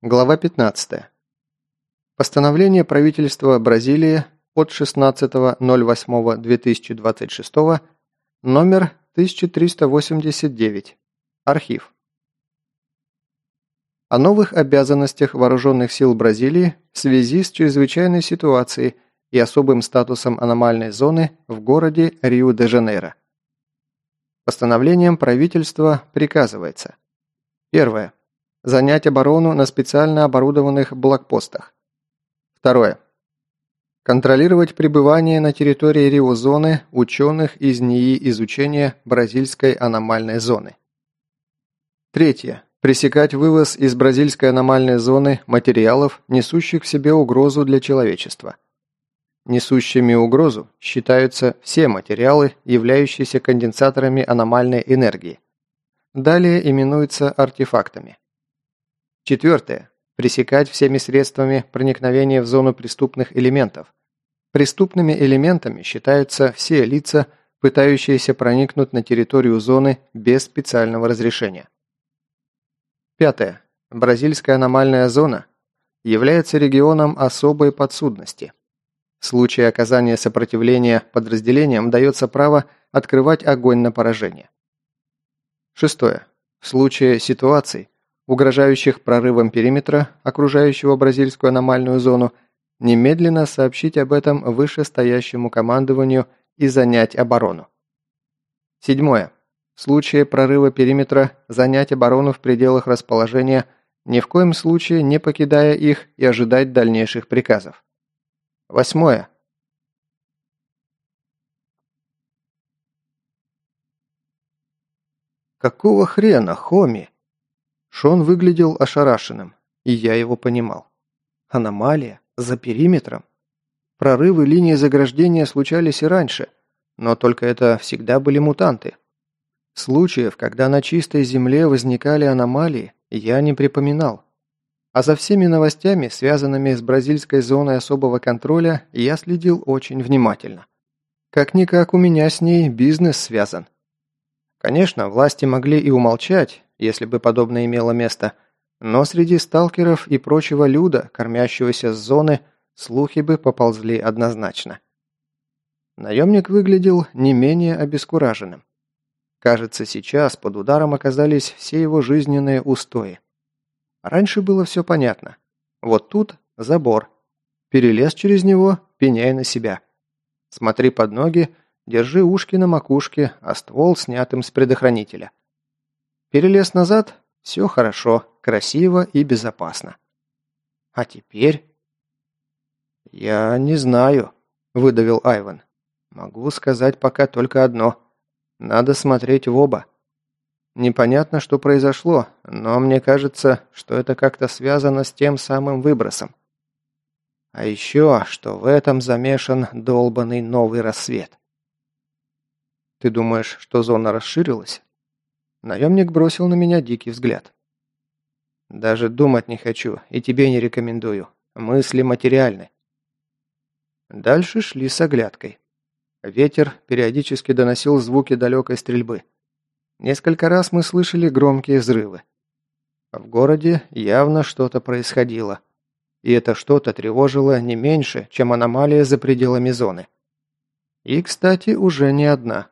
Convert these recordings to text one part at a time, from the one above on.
Глава 15. Постановление правительства Бразилии от 16.08.2026 номер 1389. Архив. О новых обязанностях вооруженных сил Бразилии в связи с чрезвычайной ситуацией и особым статусом аномальной зоны в городе Рио-де-Жанейро. Постановлением правительства приказывается. Первое Занять оборону на специально оборудованных блокпостах. Второе. Контролировать пребывание на территории Рио-зоны ученых из НИИ изучения бразильской аномальной зоны. Третье. Пресекать вывоз из бразильской аномальной зоны материалов, несущих в себе угрозу для человечества. Несущими угрозу считаются все материалы, являющиеся конденсаторами аномальной энергии. Далее именуются артефактами. Четвертое. Пресекать всеми средствами проникновения в зону преступных элементов. Преступными элементами считаются все лица, пытающиеся проникнуть на территорию зоны без специального разрешения. Пятое. Бразильская аномальная зона является регионом особой подсудности. В случае оказания сопротивления подразделениям дается право открывать огонь на поражение. Шестое. В случае ситуаций, угрожающих прорывом периметра, окружающего бразильскую аномальную зону, немедленно сообщить об этом вышестоящему командованию и занять оборону. Седьмое. В случае прорыва периметра занять оборону в пределах расположения, ни в коем случае не покидая их и ожидать дальнейших приказов. Восьмое. «Какого хрена, Хоми?» Шон выглядел ошарашенным, и я его понимал. Аномалия? За периметром? Прорывы линии заграждения случались и раньше, но только это всегда были мутанты. Случаев, когда на чистой земле возникали аномалии, я не припоминал. А за всеми новостями, связанными с бразильской зоной особого контроля, я следил очень внимательно. Как-никак у меня с ней бизнес связан. Конечно, власти могли и умолчать, если бы подобное имело место, но среди сталкеров и прочего люда, кормящегося с зоны, слухи бы поползли однозначно. Наемник выглядел не менее обескураженным. Кажется, сейчас под ударом оказались все его жизненные устои. Раньше было все понятно. Вот тут забор. Перелез через него, пеняй на себя. Смотри под ноги, держи ушки на макушке, а ствол снятым с предохранителя. Перелез назад – все хорошо, красиво и безопасно. А теперь... «Я не знаю», – выдавил Айван. «Могу сказать пока только одно. Надо смотреть в оба. Непонятно, что произошло, но мне кажется, что это как-то связано с тем самым выбросом. А еще, что в этом замешан долбанный новый рассвет. Ты думаешь, что зона расширилась? Наемник бросил на меня дикий взгляд. «Даже думать не хочу, и тебе не рекомендую. Мысли материальны». Дальше шли с оглядкой. Ветер периодически доносил звуки далекой стрельбы. Несколько раз мы слышали громкие взрывы. В городе явно что-то происходило. И это что-то тревожило не меньше, чем аномалия за пределами зоны. И, кстати, уже не одна.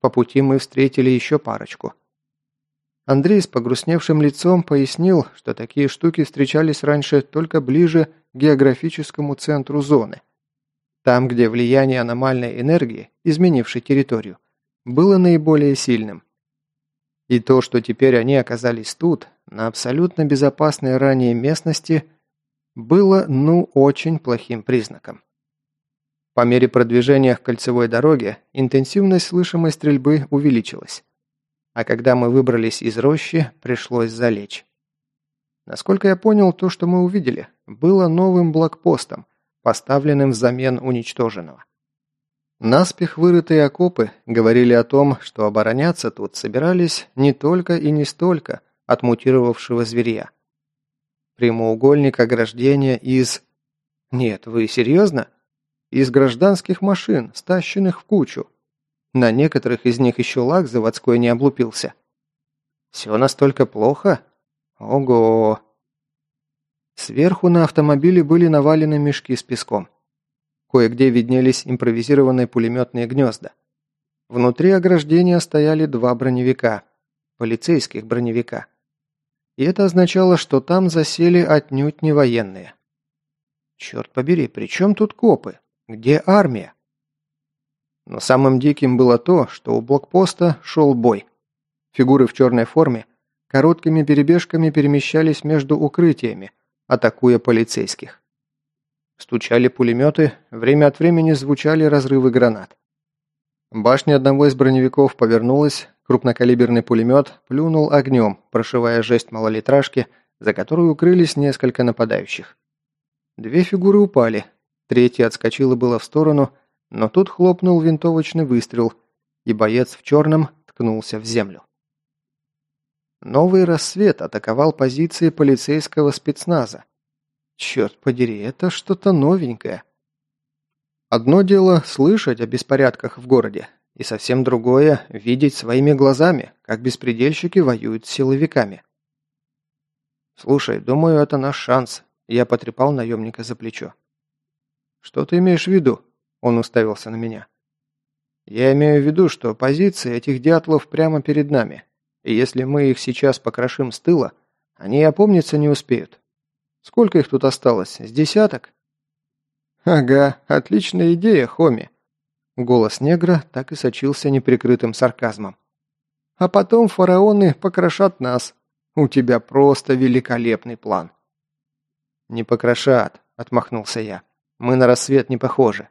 По пути мы встретили еще парочку. Андрей с погрустневшим лицом пояснил, что такие штуки встречались раньше только ближе к географическому центру зоны. Там, где влияние аномальной энергии, изменившей территорию, было наиболее сильным. И то, что теперь они оказались тут, на абсолютно безопасной ранее местности, было, ну, очень плохим признаком. По мере продвижения к кольцевой дороге интенсивность слышимой стрельбы увеличилась а когда мы выбрались из рощи, пришлось залечь. Насколько я понял, то, что мы увидели, было новым блокпостом, поставленным взамен уничтоженного. Наспех вырытые окопы говорили о том, что обороняться тут собирались не только и не столько от мутировавшего зверя. Прямоугольник ограждения из... Нет, вы серьезно? Из гражданских машин, стащенных в кучу. На некоторых из них еще лак заводской не облупился. Все настолько плохо? Ого! Сверху на автомобиле были навалены мешки с песком. Кое-где виднелись импровизированные пулеметные гнезда. Внутри ограждения стояли два броневика, полицейских броневика. И это означало, что там засели отнюдь не военные. Черт побери, при чем тут копы? Где армия? Но самым диким было то, что у блокпоста шел бой. Фигуры в черной форме короткими перебежками перемещались между укрытиями, атакуя полицейских. Стучали пулеметы, время от времени звучали разрывы гранат. Башня одного из броневиков повернулась, крупнокалиберный пулемет плюнул огнем, прошивая жесть малолитражки, за которую укрылись несколько нападающих. Две фигуры упали, третья отскочила было в сторону, но тут хлопнул винтовочный выстрел, и боец в черном ткнулся в землю. Новый рассвет атаковал позиции полицейского спецназа. Черт подери, это что-то новенькое. Одно дело слышать о беспорядках в городе, и совсем другое – видеть своими глазами, как беспредельщики воюют с силовиками. «Слушай, думаю, это наш шанс», – я потрепал наемника за плечо. «Что ты имеешь в виду?» – он уставился на меня. «Я имею в виду, что позиции этих дятлов прямо перед нами, и если мы их сейчас покрошим с тыла, они опомниться не успеют. Сколько их тут осталось? С десяток?» «Ага, отличная идея, Хоми». Голос негра так и сочился неприкрытым сарказмом. «А потом фараоны покрошат нас. У тебя просто великолепный план». «Не покрошат», — отмахнулся я. «Мы на рассвет не похожи».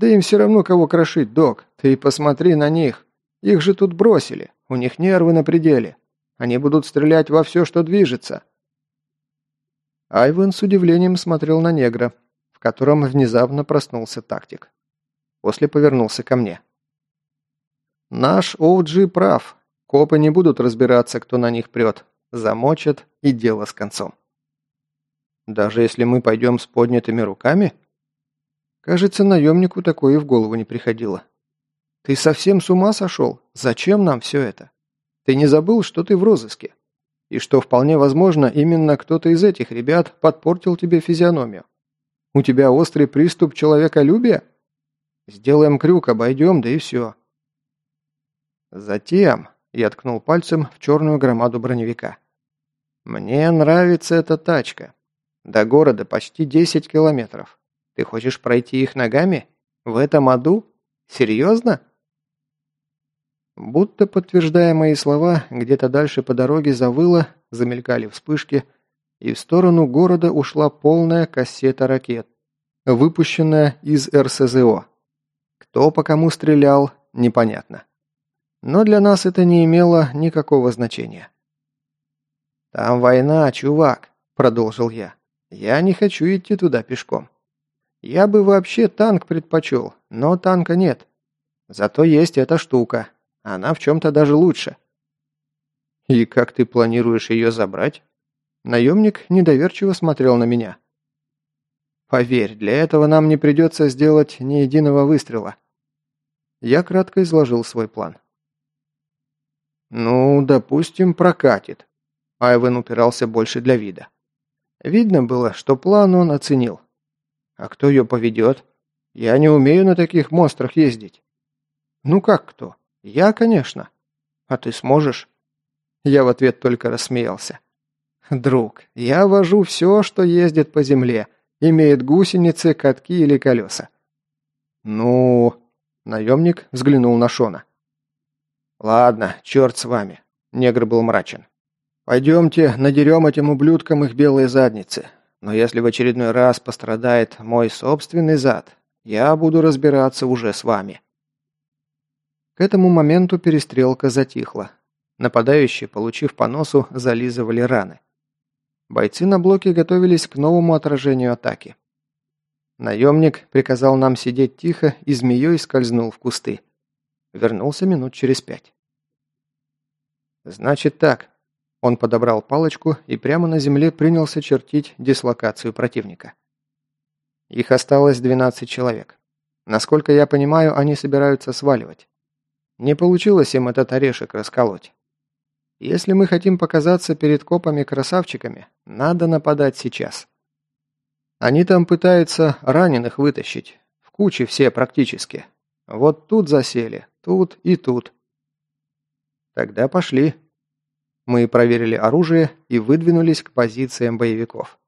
«Да им все равно кого крошить, док. Ты посмотри на них. Их же тут бросили. У них нервы на пределе. Они будут стрелять во все, что движется. Айвен с удивлением смотрел на негра, в котором внезапно проснулся тактик. После повернулся ко мне. «Наш Оуджи прав. Копы не будут разбираться, кто на них прет. Замочат, и дело с концом». «Даже если мы пойдем с поднятыми руками?» Кажется, наемнику такое и в голову не приходило. «Ты совсем с ума сошел? Зачем нам все это? Ты не забыл, что ты в розыске?» И что вполне возможно, именно кто-то из этих ребят подпортил тебе физиономию. У тебя острый приступ человеколюбия? Сделаем крюк, обойдем, да и все. Затем я ткнул пальцем в черную громаду броневика. Мне нравится эта тачка. До города почти 10 километров. Ты хочешь пройти их ногами? В этом аду? Серьезно? Будто подтверждая мои слова, где-то дальше по дороге завыло, замелькали вспышки, и в сторону города ушла полная кассета ракет, выпущенная из РСЗО. Кто по кому стрелял, непонятно. Но для нас это не имело никакого значения. «Там война, чувак», — продолжил я. «Я не хочу идти туда пешком. Я бы вообще танк предпочел, но танка нет. Зато есть эта штука, она в чем-то даже лучше. И как ты планируешь ее забрать? Наемник недоверчиво смотрел на меня. Поверь, для этого нам не придется сделать ни единого выстрела. Я кратко изложил свой план. «Ну, допустим, прокатит». Айвен упирался больше для вида. Видно было, что план он оценил. «А кто ее поведет? Я не умею на таких монстрах ездить». «Ну как кто? «Я, конечно. А ты сможешь?» Я в ответ только рассмеялся. «Друг, я вожу все, что ездит по земле, имеет гусеницы, катки или колеса». «Ну...» Наемник взглянул на Шона. «Ладно, черт с вами». Негр был мрачен. «Пойдемте, надерем этим ублюдкам их белые задницы. Но если в очередной раз пострадает мой собственный зад, я буду разбираться уже с вами». К этому моменту перестрелка затихла. Нападающие, получив по носу, зализывали раны. Бойцы на блоке готовились к новому отражению атаки. Наемник приказал нам сидеть тихо и змеей скользнул в кусты. Вернулся минут через пять. «Значит так». Он подобрал палочку и прямо на земле принялся чертить дислокацию противника. Их осталось 12 человек. Насколько я понимаю, они собираются сваливать. Не получилось им этот орешек расколоть. Если мы хотим показаться перед копами красавчиками, надо нападать сейчас. Они там пытаются раненых вытащить. В куче все практически. Вот тут засели, тут и тут. Тогда пошли. Мы проверили оружие и выдвинулись к позициям боевиков.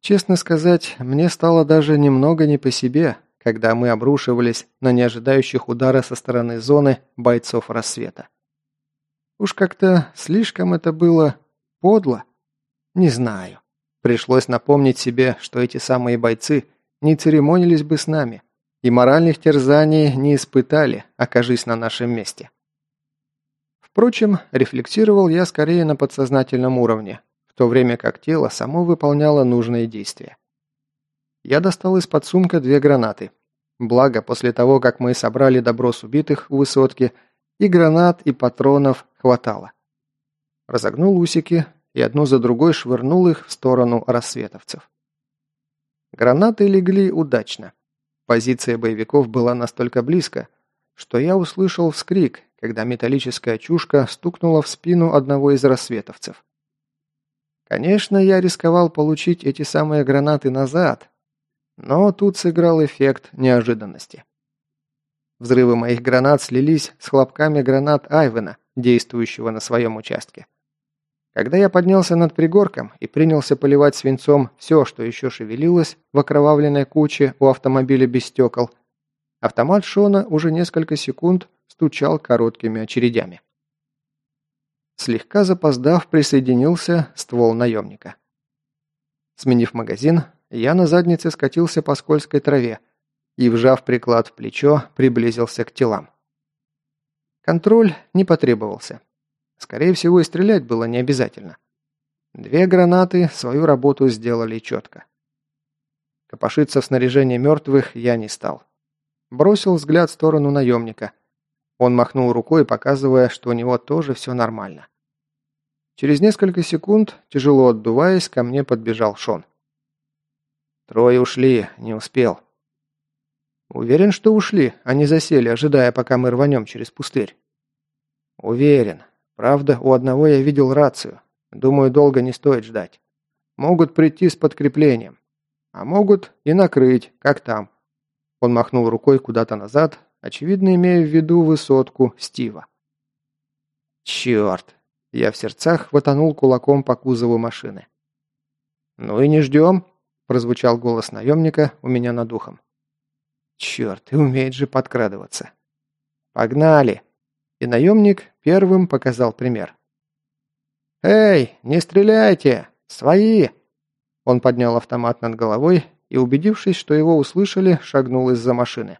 Честно сказать, мне стало даже немного не по себе, когда мы обрушивались на неожидающих удара со стороны зоны бойцов рассвета. Уж как-то слишком это было подло. Не знаю. Пришлось напомнить себе, что эти самые бойцы не церемонились бы с нами и моральных терзаний не испытали, окажись на нашем месте. Впрочем, рефлексировал я скорее на подсознательном уровне, в то время как тело само выполняло нужные действия. Я достал из-под сумка две гранаты. Благо, после того, как мы собрали добро с убитых у высотки, и гранат, и патронов хватало. Разогнул усики и одну за другой швырнул их в сторону рассветовцев. Гранаты легли удачно. Позиция боевиков была настолько близко, что я услышал вскрик, когда металлическая чушка стукнула в спину одного из рассветовцев. Конечно, я рисковал получить эти самые гранаты назад, но тут сыграл эффект неожиданности. Взрывы моих гранат слились с хлопками гранат Айвена, действующего на своем участке. Когда я поднялся над пригорком и принялся поливать свинцом все, что еще шевелилось в окровавленной куче у автомобиля без стекол, автомат Шона уже несколько секунд стучал короткими очередями. Слегка запоздав, присоединился ствол наемника. Сменив магазин, я на заднице скатился по скользкой траве и, вжав приклад в плечо, приблизился к телам. Контроль не потребовался. Скорее всего, и стрелять было не обязательно. Две гранаты свою работу сделали четко. Копошиться в снаряжении мертвых я не стал. Бросил взгляд в сторону наемника. Он махнул рукой, показывая, что у него тоже все нормально. Через несколько секунд, тяжело отдуваясь, ко мне подбежал Шон. «Трое ушли, не успел». «Уверен, что ушли, а не засели, ожидая, пока мы рванем через пустырь». «Уверен. Правда, у одного я видел рацию. Думаю, долго не стоит ждать. Могут прийти с подкреплением. А могут и накрыть, как там». Он махнул рукой куда-то назад, очевидно, имея в виду высотку Стива. «Черт!» Я в сердцах хватанул кулаком по кузову машины. «Ну и не ждем», – прозвучал голос наемника у меня над ухом. «Черт, и умеет же подкрадываться». «Погнали!» И наемник первым показал пример. «Эй, не стреляйте! Свои!» Он поднял автомат над головой и, убедившись, что его услышали, шагнул из-за машины.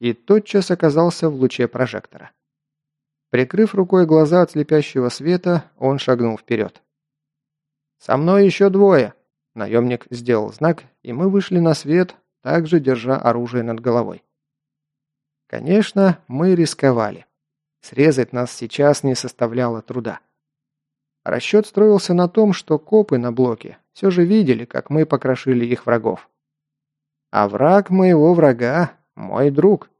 И тотчас оказался в луче прожектора. Прикрыв рукой глаза от слепящего света, он шагнул вперед. «Со мной еще двое!» Наемник сделал знак, и мы вышли на свет, также держа оружие над головой. Конечно, мы рисковали. Срезать нас сейчас не составляло труда. Расчет строился на том, что копы на блоке все же видели, как мы покрошили их врагов. А враг моего врага – мой друг.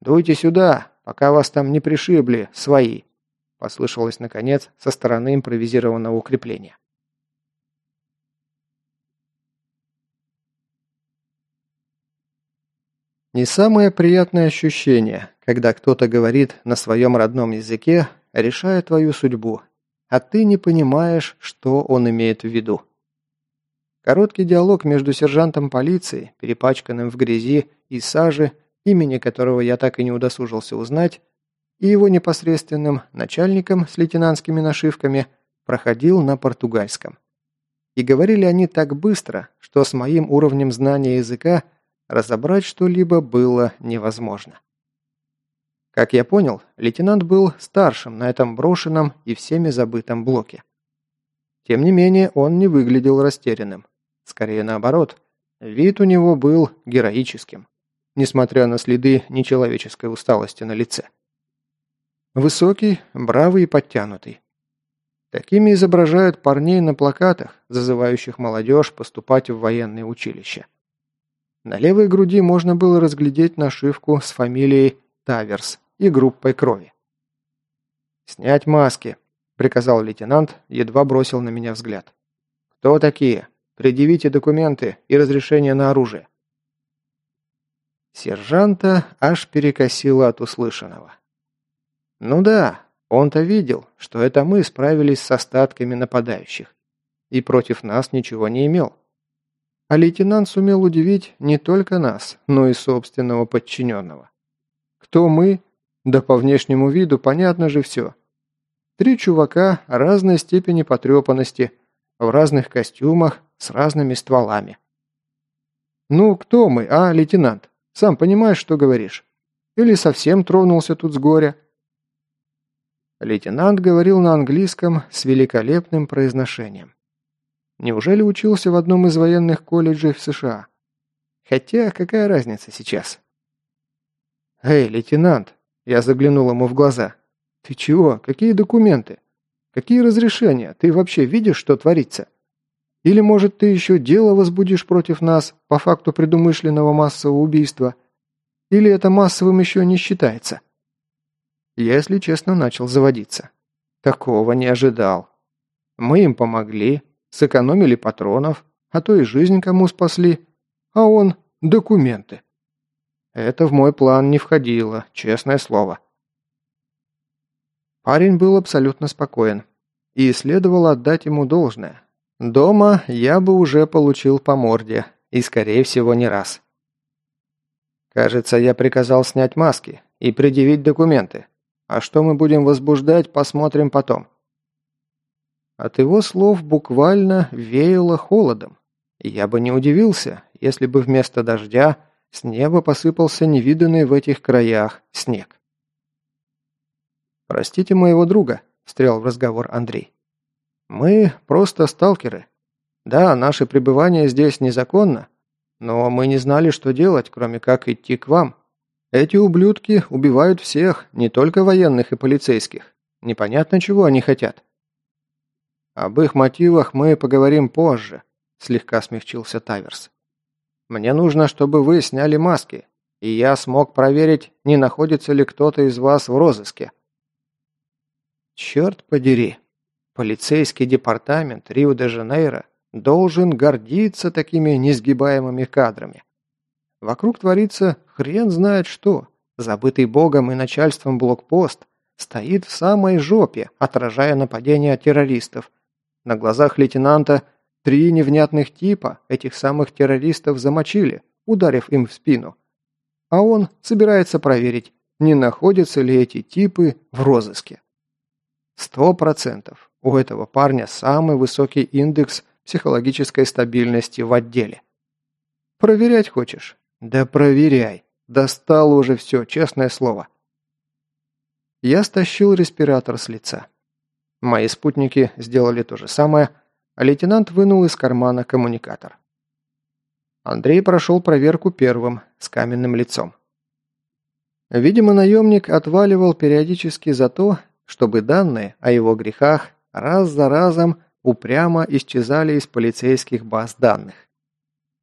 «Дуйте сюда!» пока вас там не пришибли, свои!» Послышалось, наконец, со стороны импровизированного укрепления. Не самое приятное ощущение, когда кто-то говорит на своем родном языке, решая твою судьбу, а ты не понимаешь, что он имеет в виду. Короткий диалог между сержантом полиции, перепачканным в грязи и саже, имени которого я так и не удосужился узнать, и его непосредственным начальником с лейтенантскими нашивками проходил на португальском. И говорили они так быстро, что с моим уровнем знания языка разобрать что-либо было невозможно. Как я понял, лейтенант был старшим на этом брошенном и всеми забытом блоке. Тем не менее, он не выглядел растерянным. Скорее наоборот, вид у него был героическим несмотря на следы нечеловеческой усталости на лице. Высокий, бравый и подтянутый. Такими изображают парней на плакатах, зазывающих молодежь поступать в военное училище. На левой груди можно было разглядеть нашивку с фамилией Таверс и группой крови. «Снять маски», – приказал лейтенант, едва бросил на меня взгляд. «Кто такие? Предъявите документы и разрешение на оружие». Сержанта аж перекосило от услышанного. Ну да, он-то видел, что это мы справились с остатками нападающих. И против нас ничего не имел. А лейтенант сумел удивить не только нас, но и собственного подчиненного. Кто мы? Да по внешнему виду понятно же все. Три чувака разной степени потрепанности, в разных костюмах, с разными стволами. «Ну, кто мы, а, лейтенант? Сам понимаешь, что говоришь? Или совсем тронулся тут с горя?» Лейтенант говорил на английском с великолепным произношением. Неужели учился в одном из военных колледжей в США? Хотя, какая разница сейчас? «Эй, лейтенант!» Я заглянул ему в глаза. «Ты чего? Какие документы? Какие разрешения? Ты вообще видишь, что творится? Или, может, ты еще дело возбудишь против нас по факту предумышленного массового убийства? Или это массовым еще не считается?» Я, если честно, начал заводиться. Такого не ожидал. Мы им помогли, сэкономили патронов, а то и жизнь кому спасли, а он – документы. Это в мой план не входило, честное слово. Парень был абсолютно спокоен, и следовало отдать ему должное. Дома я бы уже получил по морде, и, скорее всего, не раз. Кажется, я приказал снять маски и предъявить документы. А что мы будем возбуждать, посмотрим потом. От его слов буквально веяло холодом. Я бы не удивился, если бы вместо дождя с неба посыпался невиданный в этих краях снег. «Простите моего друга», – встрял в разговор Андрей. «Мы просто сталкеры. Да, наше пребывание здесь незаконно, но мы не знали, что делать, кроме как идти к вам. Эти ублюдки убивают всех, не только военных и полицейских. Непонятно, чего они хотят. Об их мотивах мы поговорим позже, слегка смягчился Таверс. Мне нужно, чтобы вы сняли маски, и я смог проверить, не находится ли кто-то из вас в розыске. Черт подери, полицейский департамент Рио-де-Жанейро должен гордиться такими несгибаемыми кадрами. Вокруг творится хрен знает что. Забытый богом и начальством блокпост стоит в самой жопе, отражая нападения террористов. На глазах лейтенанта три невнятных типа этих самых террористов замочили, ударив им в спину. А он собирается проверить, не находятся ли эти типы в розыске. Сто процентов. У этого парня самый высокий индекс психологической стабильности в отделе. Проверять хочешь? «Да проверяй. Достало уже все, честное слово». Я стащил респиратор с лица. Мои спутники сделали то же самое, лейтенант вынул из кармана коммуникатор. Андрей прошел проверку первым, с каменным лицом. Видимо, наемник отваливал периодически за то, чтобы данные о его грехах раз за разом упрямо исчезали из полицейских баз данных.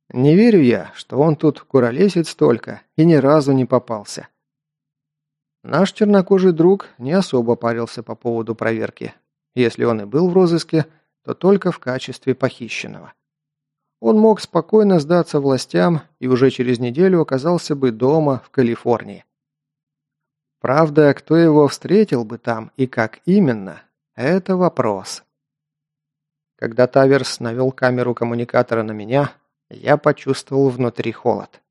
Не верю я, что он тут куролесит столько и ни разу не попался. Наш чернокожий друг не особо парился по поводу проверки. Если он и был в розыске, то только в качестве похищенного. Он мог спокойно сдаться властям и уже через неделю оказался бы дома в Калифорнии. Правда, кто его встретил бы там и как именно, это вопрос. Когда Таверс навел камеру коммуникатора на меня, я почувствовал внутри холод.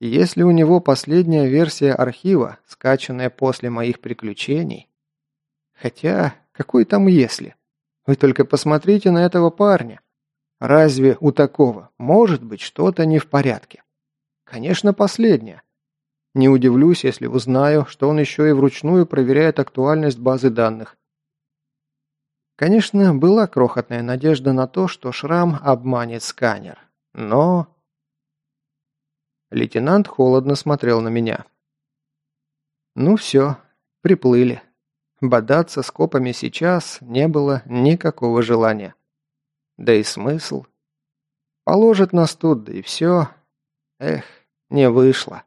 Если у него последняя версия архива, скачанная после моих приключений... Хотя, какой там если? Вы только посмотрите на этого парня. Разве у такого может быть что-то не в порядке? Конечно, последнее. Не удивлюсь, если узнаю, что он еще и вручную проверяет актуальность базы данных. Конечно, была крохотная надежда на то, что шрам обманет сканер. Но... Лейтенант холодно смотрел на меня. Ну все, приплыли. Бодаться с копами сейчас не было никакого желания. Да и смысл. Положат нас тут, да и все. Эх, не вышло.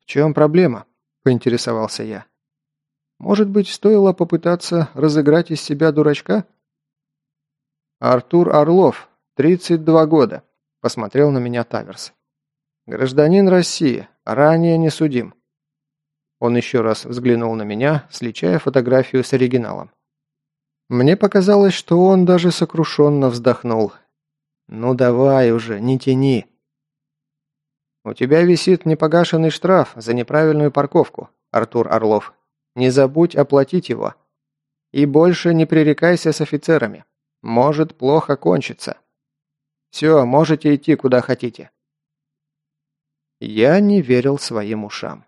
«В чем проблема?» – поинтересовался я. Может быть, стоило попытаться разыграть из себя дурачка? Артур Орлов, 32 года, посмотрел на меня Таверс. Гражданин России, ранее не судим. Он еще раз взглянул на меня, сличая фотографию с оригиналом. Мне показалось, что он даже сокрушенно вздохнул. «Ну давай уже, не тяни!» «У тебя висит непогашенный штраф за неправильную парковку, Артур Орлов. Не забудь оплатить его. И больше не пререкайся с офицерами. Может плохо кончиться. Все, можете идти куда хотите». Я не верил своим ушам.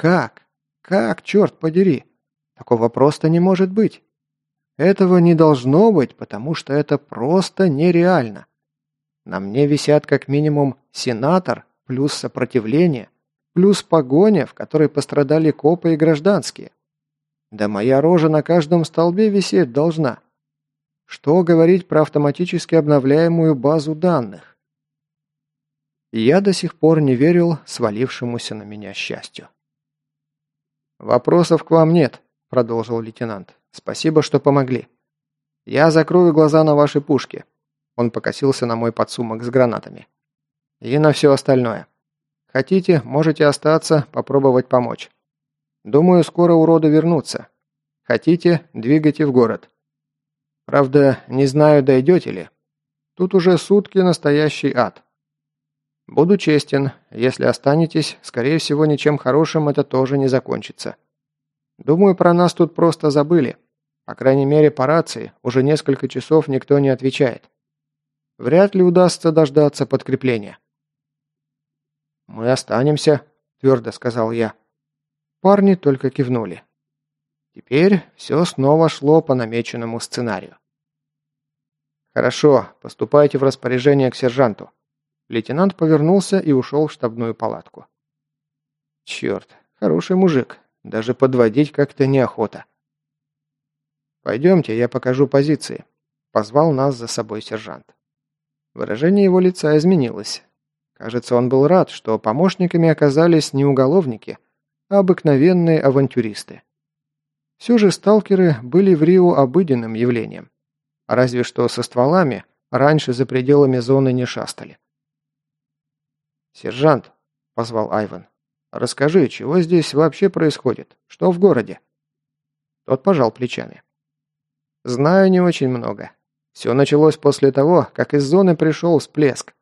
«Как? Как, черт подери? Такого просто не может быть. Этого не должно быть, потому что это просто нереально. На мне висят как минимум сенатор, плюс сопротивление, плюс погоня, в которой пострадали копы и гражданские. Да моя рожа на каждом столбе висеть должна. Что говорить про автоматически обновляемую базу данных? Я до сих пор не верил свалившемуся на меня счастью. «Вопросов к вам нет», – продолжил лейтенант. Спасибо, что помогли. Я закрою глаза на ваши пушки. Он покосился на мой подсумок с гранатами. И на все остальное. Хотите, можете остаться, попробовать помочь. Думаю, скоро уроды вернутся. Хотите, двигайте в город. Правда, не знаю, дойдете ли. Тут уже сутки настоящий ад. Буду честен, если останетесь, скорее всего, ничем хорошим это тоже не закончится. Думаю, про нас тут просто забыли. По крайней мере, по рации уже несколько часов никто не отвечает. Вряд ли удастся дождаться подкрепления. «Мы останемся», – твердо сказал я. Парни только кивнули. Теперь все снова шло по намеченному сценарию. «Хорошо, поступайте в распоряжение к сержанту». Лейтенант повернулся и ушел в штабную палатку. «Черт, хороший мужик, даже подводить как-то неохота. «Пойдемте, я покажу позиции», – позвал нас за собой сержант. Выражение его лица изменилось. Кажется, он был рад, что помощниками оказались не уголовники, а обыкновенные авантюристы. Все же сталкеры были в Рио обыденным явлением. Разве что со стволами раньше за пределами зоны не шастали. «Сержант», – позвал Айван, Расскажи, чего здесь вообще происходит? Что в городе?» Тот пожал плечами. «Знаю не очень много. Все началось после того, как из зоны пришел всплеск.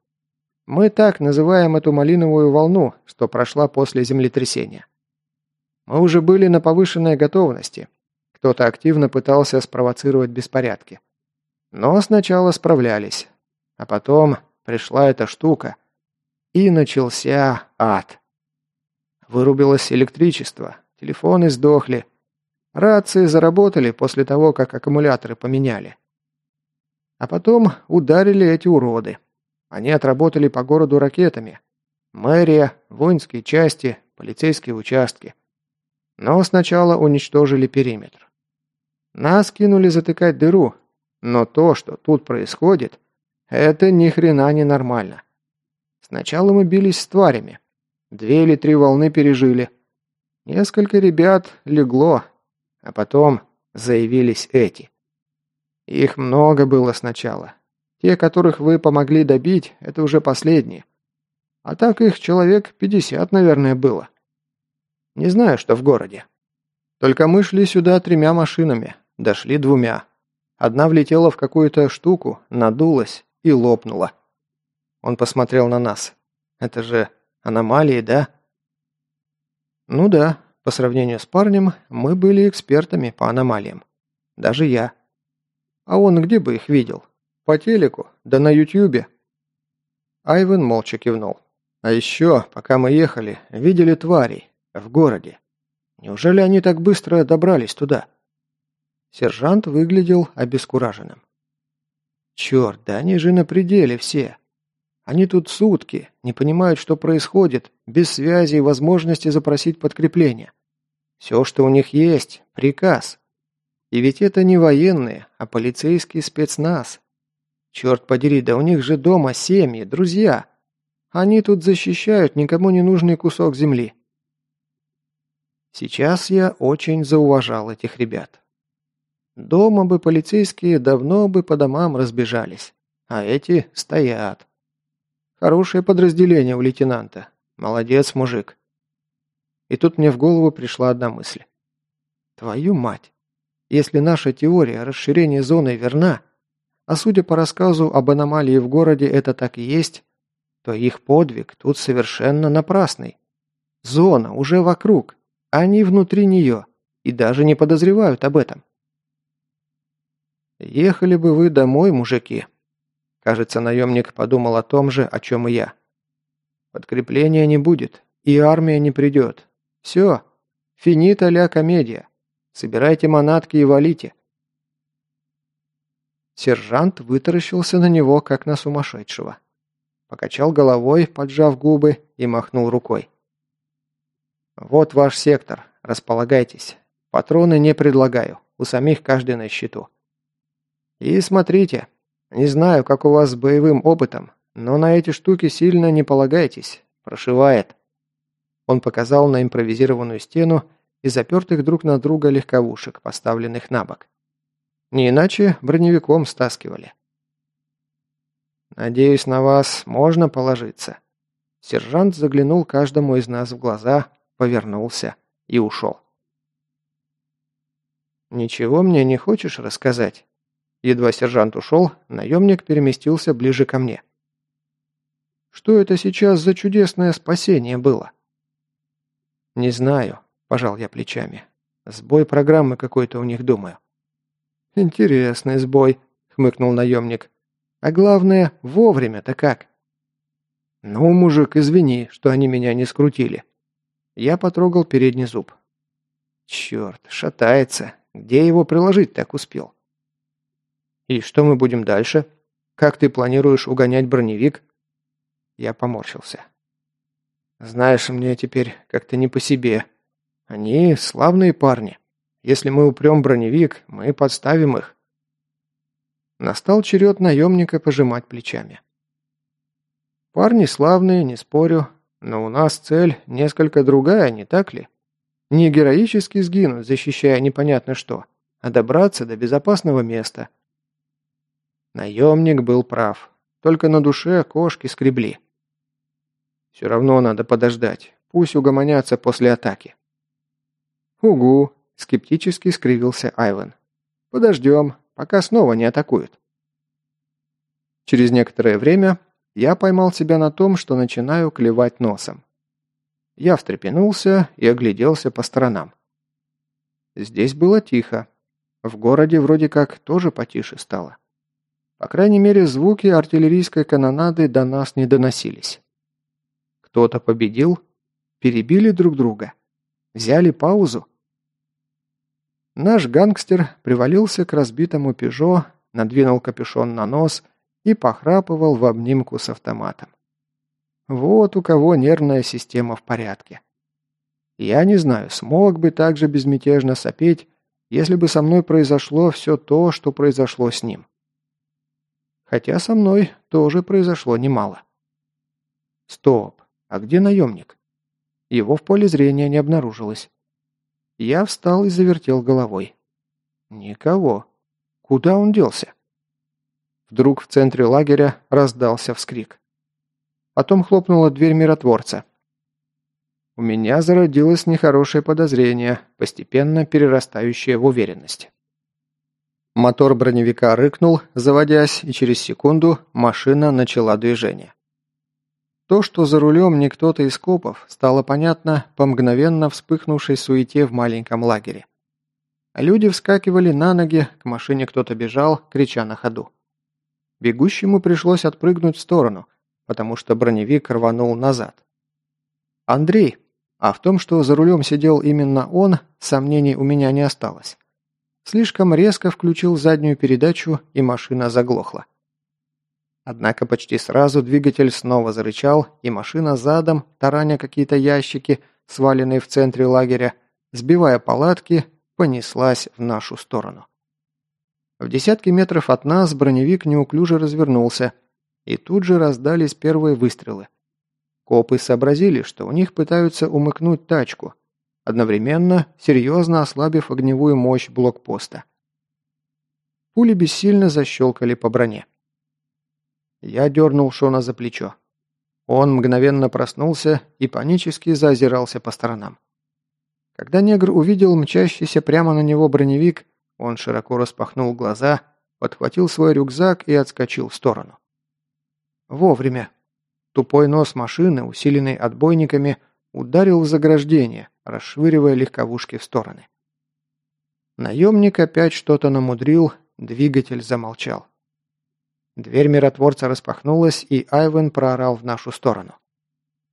Мы так называем эту малиновую волну, что прошла после землетрясения. Мы уже были на повышенной готовности. Кто-то активно пытался спровоцировать беспорядки. Но сначала справлялись. А потом пришла эта штука. И начался ад. Вырубилось электричество, телефоны сдохли. Рации заработали после того, как аккумуляторы поменяли. А потом ударили эти уроды. Они отработали по городу ракетами. Мэрия, воинские части, полицейские участки. Но сначала уничтожили периметр. Нас кинули затыкать дыру, но то, что тут происходит, это ни хрена не нормально. Сначала мы бились с тварями, Две или три волны пережили. Несколько ребят легло, а потом заявились эти. Их много было сначала. Те, которых вы помогли добить, это уже последние. А так их человек пятьдесят, наверное, было. Не знаю, что в городе. Только мы шли сюда тремя машинами, дошли двумя. Одна влетела в какую-то штуку, надулась и лопнула. Он посмотрел на нас. Это же Аномалии, да? Ну да, по сравнению с парнем, мы были экспертами по аномалиям. Даже я. А он где бы их видел? По телеку? Да на ютьюбе? Айвен молча кивнул. А еще, пока мы ехали, видели тварей. В городе. Неужели они так быстро добрались туда? Сержант выглядел обескураженным. Черт, да они же на пределе все. Они тут сутки, не понимают, что происходит, без связи и возможности запросить подкрепление. Все, что у них есть – приказ. И ведь это не военные, а полицейский спецназ. Черт подери, да у них же дома семьи, друзья. Они тут защищают никому не нужный кусок земли. Сейчас я очень зауважал этих ребят. Дома бы полицейские давно бы по домам разбежались, а эти стоят. Хорошее подразделение у лейтенанта. Молодец, мужик. И тут мне в голову пришла одна мысль. Твою мать! Если наша теория расширения зоны верна, а судя по рассказу об аномалии в городе это так и есть, то их подвиг тут совершенно напрасный. Зона уже вокруг, они внутри нее и даже не подозревают об этом. «Ехали бы вы домой, мужики». Кажется, наемник подумал о том же, о чем и я. «Подкрепления не будет, и армия не придет. Все, финита ля комедия. Собирайте манатки и валите. Сержант вытаращился на него, как на сумасшедшего. Покачал головой, поджав губы, и махнул рукой. «Вот ваш сектор. Располагайтесь. Патроны не предлагаю. У самих каждый на счету. И смотрите. Не знаю, как у вас с боевым опытом, но на эти штуки сильно не полагайтесь. Прошивает». Он показал на импровизированную стену и запертых друг на друга легковушек, поставленных на бок. Не иначе броневиком стаскивали. «Надеюсь, на вас можно положиться». Сержант заглянул каждому из нас в глаза, повернулся и ушел. «Ничего мне не хочешь рассказать?» Едва сержант ушел, наемник переместился ближе ко мне. «Что это сейчас за чудесное спасение было?» «Не знаю», – пожал я плечами. «Сбой программы какой-то у них, думаю». «Интересный сбой», — хмыкнул наемник. «А главное, вовремя-то как?» «Ну, мужик, извини, что они меня не скрутили». Я потрогал передний зуб. «Черт, шатается. Где его приложить так успел?» «И что мы будем дальше? Как ты планируешь угонять броневик?» Я поморщился. «Знаешь, мне теперь как-то не по себе. Они славные парни». Если мы упрем броневик, мы подставим их. Настал черед наемника пожимать плечами. Парни славные, не спорю, но у нас цель несколько другая, не так ли? Не героически сгинуть, защищая непонятно что, а добраться до безопасного места. Наемник был прав, только на душе кошки скребли. Все равно надо подождать, пусть угомонятся после атаки. Угу, Скептически скривился Айвен. «Подождем, пока снова не атакуют». Через некоторое время я поймал себя на том, что начинаю клевать носом. Я встрепенулся и огляделся по сторонам. Здесь было тихо. В городе вроде как тоже потише стало. По крайней мере, звуки артиллерийской канонады до нас не доносились. Кто-то победил, перебили друг друга, взяли паузу. Наш гангстер привалился к разбитому «Пежо», надвинул капюшон на нос и похрапывал в обнимку с автоматом. Вот у кого нервная система в порядке. Я не знаю, смог бы так же безмятежно сопеть, если бы со мной произошло все то, что произошло с ним. Хотя со мной тоже произошло немало. Стоп, а где наемник? Его в поле зрения не обнаружилось. Я встал и завертел головой. Никого. Куда он делся? Вдруг в центре лагеря раздался вскрик. Потом хлопнула дверь миротворца. У меня зародилось нехорошее подозрение, постепенно перерастающее в уверенность. Мотор броневика рыкнул, заводясь, и через секунду машина начала движение. То, что за рулем не кто-то из копов, стало понятно по мгновенно вспыхнувшей суете в маленьком лагере. Люди вскакивали на ноги, к машине кто-то бежал, крича на ходу. Бегущему пришлось отпрыгнуть в сторону, потому что броневик рванул назад. Андрей, а в том, что за рулем сидел именно он, сомнений у меня не осталось. Слишком резко включил заднюю передачу, и машина заглохла. Однако почти сразу двигатель снова зарычал, и машина задом, тараня какие-то ящики, сваленные в центре лагеря, сбивая палатки, понеслась в нашу сторону. В десятки метров от нас броневик неуклюже развернулся, и тут же раздались первые выстрелы. Копы сообразили, что у них пытаются умыкнуть тачку, одновременно серьезно ослабив огневую мощь блокпоста. Пули бессильно защелкали по броне. Я дернул Шона за плечо. Он мгновенно проснулся и панически заозирался по сторонам. Когда негр увидел мчащийся прямо на него броневик, он широко распахнул глаза, подхватил свой рюкзак и отскочил в сторону. Вовремя. Тупой нос машины, усиленный отбойниками, ударил в заграждение, расшвыривая легковушки в стороны. Наемник опять что-то намудрил, двигатель замолчал. Дверь миротворца распахнулась, и Айвен проорал в нашу сторону.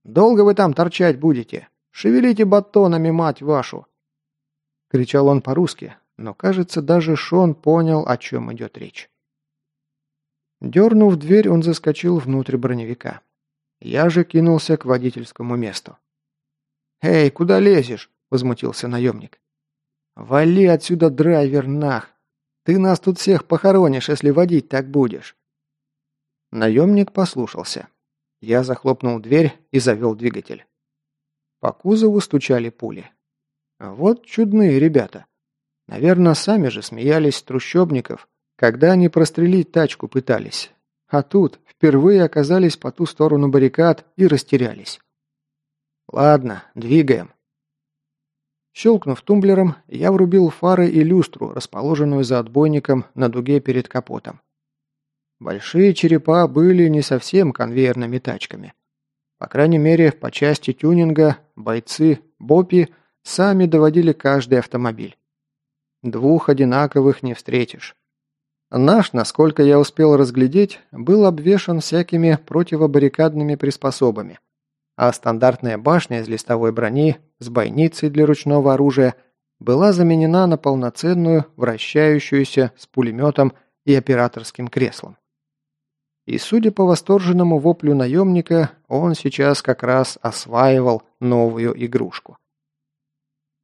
«Долго вы там торчать будете? Шевелите батонами, мать вашу!» Кричал он по-русски, но, кажется, даже Шон понял, о чем идет речь. Дернув дверь, он заскочил внутрь броневика. Я же кинулся к водительскому месту. «Эй, куда лезешь?» – возмутился наемник. «Вали отсюда, драйвер, нах! Ты нас тут всех похоронишь, если водить так будешь!» Наемник послушался. Я захлопнул дверь и завел двигатель. По кузову стучали пули. Вот чудные ребята. Наверное, сами же смеялись трущобников, когда они прострелить тачку пытались. А тут впервые оказались по ту сторону баррикад и растерялись. Ладно, двигаем. Щелкнув тумблером, я врубил фары и люстру, расположенную за отбойником на дуге перед капотом. Большие черепа были не совсем конвейерными тачками. По крайней мере, по части тюнинга бойцы Бопи сами доводили каждый автомобиль. Двух одинаковых не встретишь. Наш, насколько я успел разглядеть, был обвешан всякими противобаррикадными приспособами, а стандартная башня из листовой брони с бойницей для ручного оружия была заменена на полноценную, вращающуюся с пулеметом и операторским креслом. И судя по восторженному воплю наемника, он сейчас как раз осваивал новую игрушку.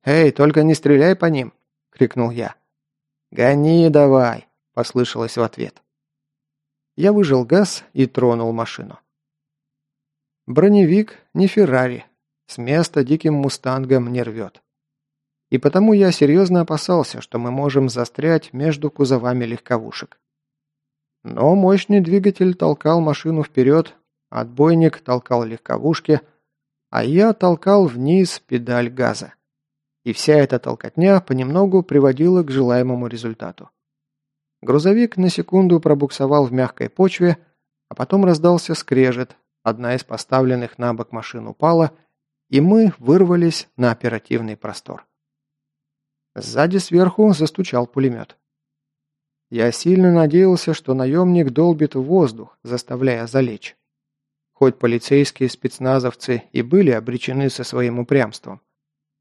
«Эй, только не стреляй по ним!» — крикнул я. «Гони давай!» — послышалось в ответ. Я выжил газ и тронул машину. Броневик не Феррари. С места диким мустангом не рвет. И потому я серьезно опасался, что мы можем застрять между кузовами легковушек. Но мощный двигатель толкал машину вперед, отбойник толкал легковушки, а я толкал вниз педаль газа. И вся эта толкотня понемногу приводила к желаемому результату. Грузовик на секунду пробуксовал в мягкой почве, а потом раздался скрежет, одна из поставленных на бок машин упала, и мы вырвались на оперативный простор. Сзади сверху застучал пулемет. Я сильно надеялся, что наемник долбит в воздух, заставляя залечь. Хоть полицейские спецназовцы и были обречены со своим упрямством.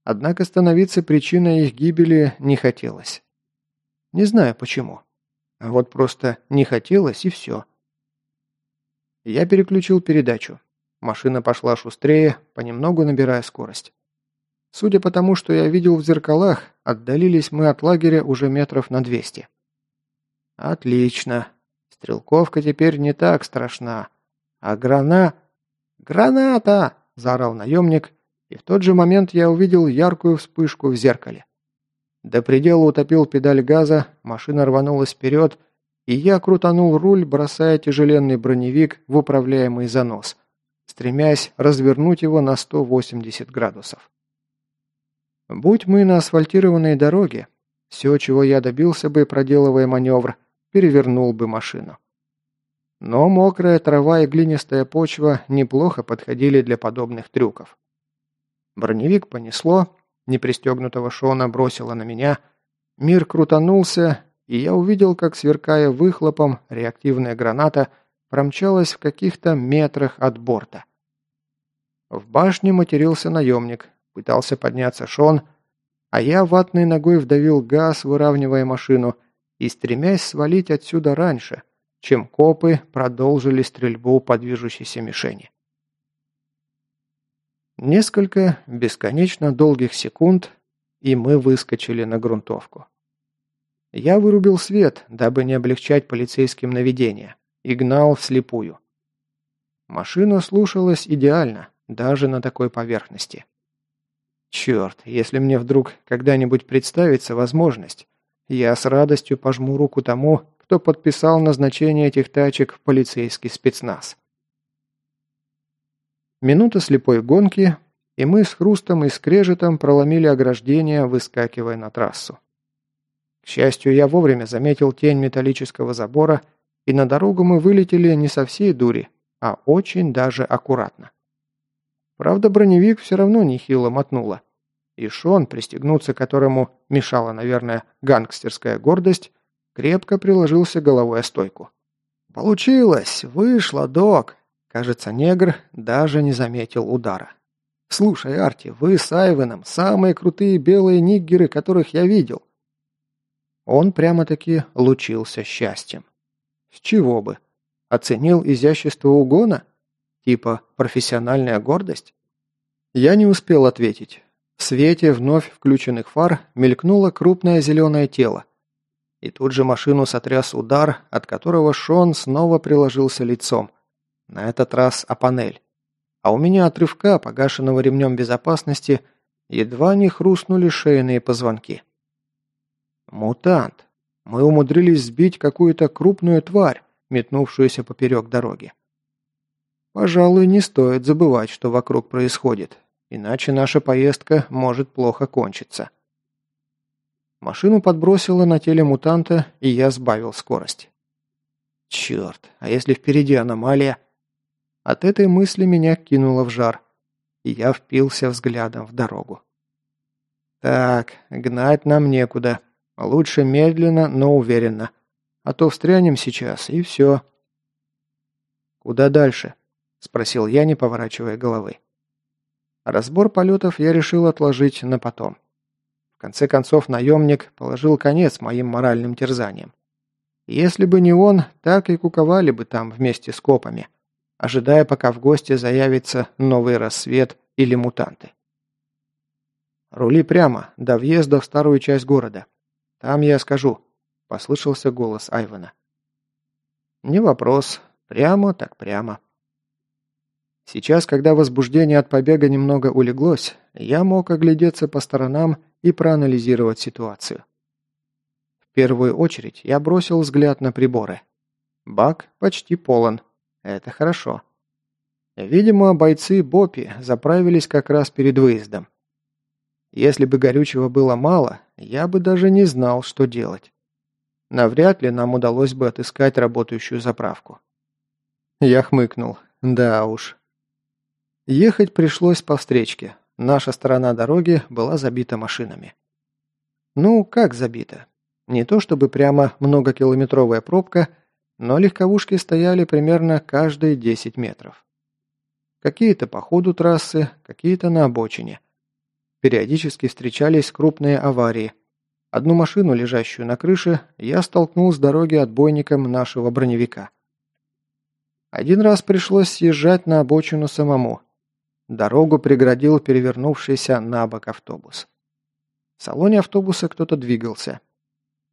Однако становиться причиной их гибели не хотелось. Не знаю почему. А вот просто не хотелось и все. Я переключил передачу. Машина пошла шустрее, понемногу набирая скорость. Судя по тому, что я видел в зеркалах, отдалились мы от лагеря уже метров на двести. Отлично. Стрелковка теперь не так страшна. А грана... «Граната!» – заорал наемник, и в тот же момент я увидел яркую вспышку в зеркале. До предела утопил педаль газа, машина рванулась вперед, и я крутанул руль, бросая тяжеленный броневик в управляемый занос, стремясь развернуть его на 180 градусов. Будь мы на асфальтированной дороге, все, чего я добился бы, проделывая маневр – перевернул бы машину. Но мокрая трава и глинистая почва неплохо подходили для подобных трюков. Броневик понесло, непристегнутого Шона бросило на меня, мир крутанулся, и я увидел, как, сверкая выхлопом, реактивная граната промчалась в каких-то метрах от борта. В башне матерился наемник, пытался подняться Шон, а я ватной ногой вдавил газ, выравнивая машину – и стремясь свалить отсюда раньше, чем копы продолжили стрельбу по движущейся мишени. Несколько бесконечно долгих секунд, и мы выскочили на грунтовку. Я вырубил свет, дабы не облегчать полицейским наведение, и гнал вслепую. Машина слушалась идеально, даже на такой поверхности. Черт, если мне вдруг когда-нибудь представится возможность, я с радостью пожму руку тому, кто подписал назначение этих тачек в полицейский спецназ. Минута слепой гонки, и мы с хрустом и скрежетом проломили ограждение, выскакивая на трассу. Счастью, я вовремя заметил тень металлического забора, и на дорогу мы вылетели не со всей дури, а очень даже аккуратно. Правда, броневик все равно нехило мотнуло. И Шон, пристегнуться которому мешала, наверное, гангстерская гордость, крепко приложился головой о стойку. «Получилось! Вышло, док!» Кажется, негр даже не заметил удара. «Слушай, Арти, вы с Айвеном самые крутые белые ниггеры, которых я видел». Он прямо-таки лучился счастьем. С чего бы? Оценил изящество угона? Типа профессиональная гордость? Я не успел ответить. В свете вновь включенных фар мелькнуло крупное зеленое тело. И тут же машину сотряс удар, от которого Шон снова приложился лицом. На этот раз о панель. А у меня от рывка, погашенного ремнем безопасности, едва не хрустнули шейные позвонки. Мутант. Мы умудрились сбить какую-то крупную тварь, метнувшуюся поперек дороги. Пожалуй, не стоит забывать, что вокруг происходит, иначе наша поездка может плохо кончиться. Машину подбросило на теле мутанта, и я сбавил скорость. Черт, а если впереди аномалия? От этой мысли меня кинуло в жар, и я впился взглядом в дорогу. Так, гнать нам некуда. Лучше медленно, но уверенно. А то встрянем сейчас, и все. «Куда дальше?» – спросил я, не поворачивая головы. Разбор полетов я решил отложить на потом. В конце концов, наемник положил конец моим моральным терзаниям. Если бы не он, так и куковали бы там вместе с копами, ожидая, пока в гости заявится новый рассвет или мутанты. «Рули прямо, до въезда в старую часть города. Там я скажу», – послышался голос Айвана. «Не вопрос. Прямо так прямо». Сейчас, когда возбуждение от побега немного улеглось, я мог оглядеться по сторонам и проанализировать ситуацию. В первую очередь я бросил взгляд на приборы. Бак почти полон. Это хорошо. Видимо, бойцы Бопи заправились как раз перед выездом. Если бы горючего было мало, я бы даже не знал, что делать. Навряд ли нам удалось бы отыскать работающую заправку. Я хмыкнул. Да уж, Ехать пришлось по встречке. Наша сторона дороги была забита машинами. Ну, как забита? Не то чтобы прямо многокилометровая пробка, но легковушки стояли примерно каждые 10 метров. Какие-то по ходу трассы, какие-то на обочине. Периодически встречались крупные аварии. Одну машину, лежащую на крыше, я столкнул с дороги отбойником нашего броневика. Один раз пришлось съезжать на обочину самому, Дорогу преградил перевернувшийся на бок автобус. В салоне автобуса кто-то двигался.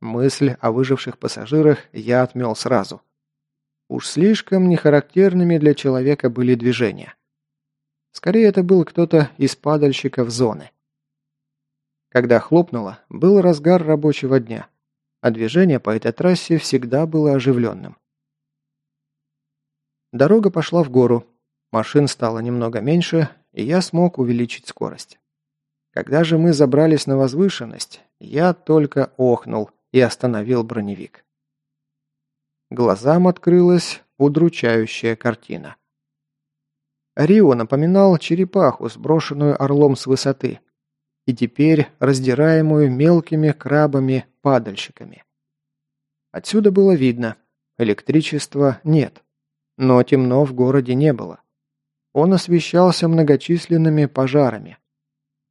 Мысль о выживших пассажирах я отмел сразу. Уж слишком нехарактерными для человека были движения. Скорее, это был кто-то из падальщиков зоны. Когда хлопнуло, был разгар рабочего дня, а движение по этой трассе всегда было оживленным. Дорога пошла в гору, Машин стало немного меньше, и я смог увеличить скорость. Когда же мы забрались на возвышенность, я только охнул и остановил броневик. Глазам открылась удручающая картина. Рио напоминал черепаху, сброшенную орлом с высоты, и теперь раздираемую мелкими крабами-падальщиками. Отсюда было видно, электричества нет, но темно в городе не было. Он освещался многочисленными пожарами.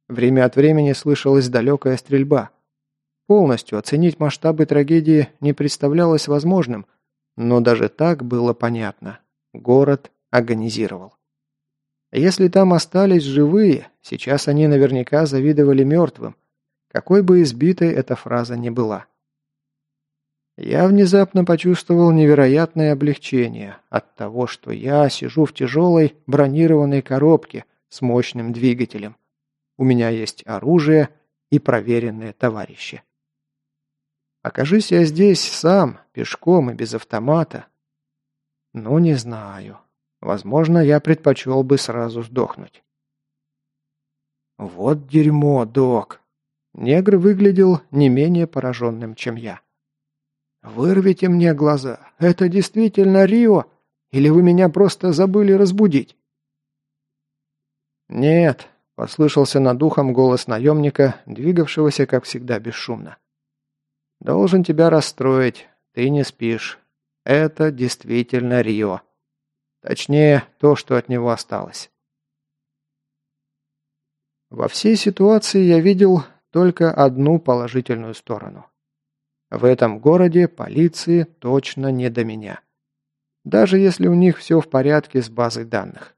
Время от времени слышалась далекая стрельба. Полностью оценить масштабы трагедии не представлялось возможным, но даже так было понятно. Город агонизировал. Если там остались живые, сейчас они наверняка завидовали мертвым, какой бы избитой эта фраза ни была. Я внезапно почувствовал невероятное облегчение от того, что я сижу в тяжелой бронированной коробке с мощным двигателем. у меня есть оружие и проверенные товарищи. Окажись я здесь сам, пешком и без автомата. Ну, не знаю. Возможно, я предпочел бы сразу сдохнуть. Вот дерьмо, док. Негр выглядел не менее пораженным, чем я. «Вырвите мне глаза. Это действительно Рио? Или вы меня просто забыли разбудить?» «Нет», — послышался над ухом голос наемника, двигавшегося, как всегда, бесшумно. «Должен тебя расстроить. Ты не спишь. Это действительно Рио. Точнее, то, что от него осталось». Во всей ситуации я видел только одну положительную сторону. В этом городе полиции точно не до меня. Даже если у них все в порядке с базой данных.